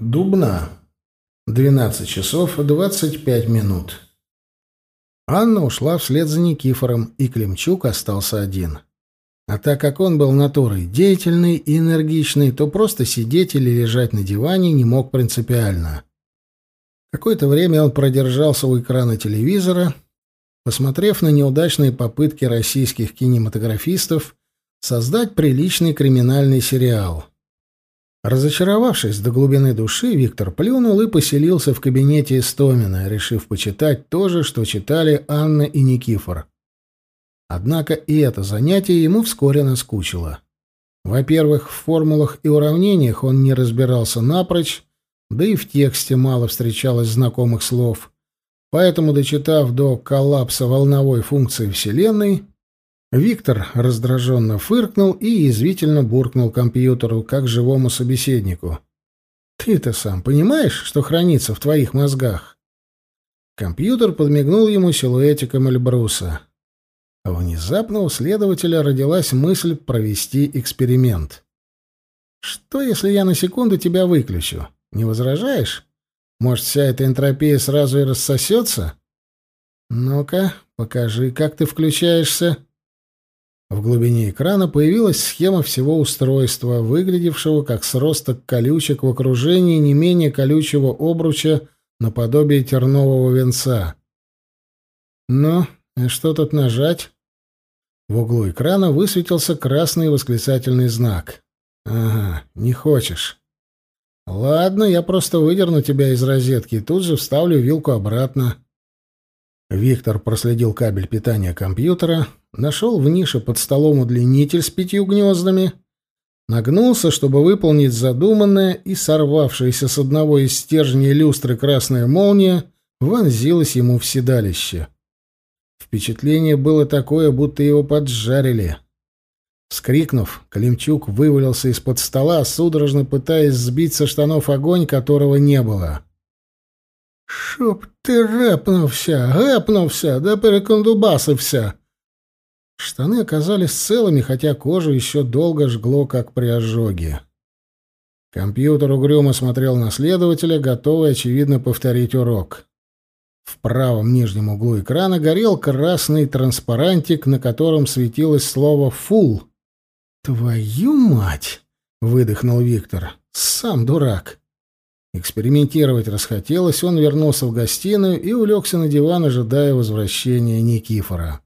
Дубна. 12 часов 25 минут. Анна ушла вслед за Никифором, и Климчук остался один. А так как он был натурой деятельный и энергичный, то просто сидеть или лежать на диване не мог принципиально. Какое-то время он продержался у экрана телевизора, посмотрев на неудачные попытки российских кинематографистов создать приличный криминальный сериал — Разочаровавшись до глубины души, Виктор плюнул и поселился в кабинете Истомина, решив почитать то же, что читали Анна и Никифор. Однако и это занятие ему вскоре наскучило. Во-первых, в формулах и уравнениях он не разбирался напрочь, да и в тексте мало встречалось знакомых слов. Поэтому, дочитав до коллапса волновой функции Вселенной, Виктор раздраженно фыркнул и язвительно буркнул компьютеру, как живому собеседнику. «Ты-то сам понимаешь, что хранится в твоих мозгах?» Компьютер подмигнул ему силуэтиком Эльбруса. А внезапно у следователя родилась мысль провести эксперимент. «Что, если я на секунду тебя выключу? Не возражаешь? Может, вся эта энтропия сразу и рассосется? Ну-ка, покажи, как ты включаешься». В глубине экрана появилась схема всего устройства, выглядевшего как сросток колючек в окружении не менее колючего обруча наподобие тернового венца. «Ну, Но что тут нажать? В углу экрана высветился красный восклицательный знак. «Ага, не хочешь». «Ладно, я просто выдерну тебя из розетки и тут же вставлю вилку обратно». Виктор проследил кабель питания компьютера, нашел в нише под столом удлинитель с пятью гнездами, нагнулся, чтобы выполнить задуманное, и сорвавшаяся с одного из стержней люстры красная молния вонзилась ему в седалище. Впечатление было такое, будто его поджарили. Скрикнув, Климчук вывалился из-под стола, судорожно пытаясь сбить со штанов огонь, которого не было. Чтоб ты рэпнулся, рэпнулся, да перекондубасывся. Штаны оказались целыми, хотя кожу еще долго жгло, как при ожоге. Компьютер угрюмо смотрел на следователя, готовый, очевидно, повторить урок. В правом нижнем углу экрана горел красный транспарантик, на котором светилось слово «фул». «Твою мать!» — выдохнул Виктор. «Сам дурак!» Экспериментировать расхотелось, он вернулся в гостиную и улегся на диван, ожидая возвращения Никифора.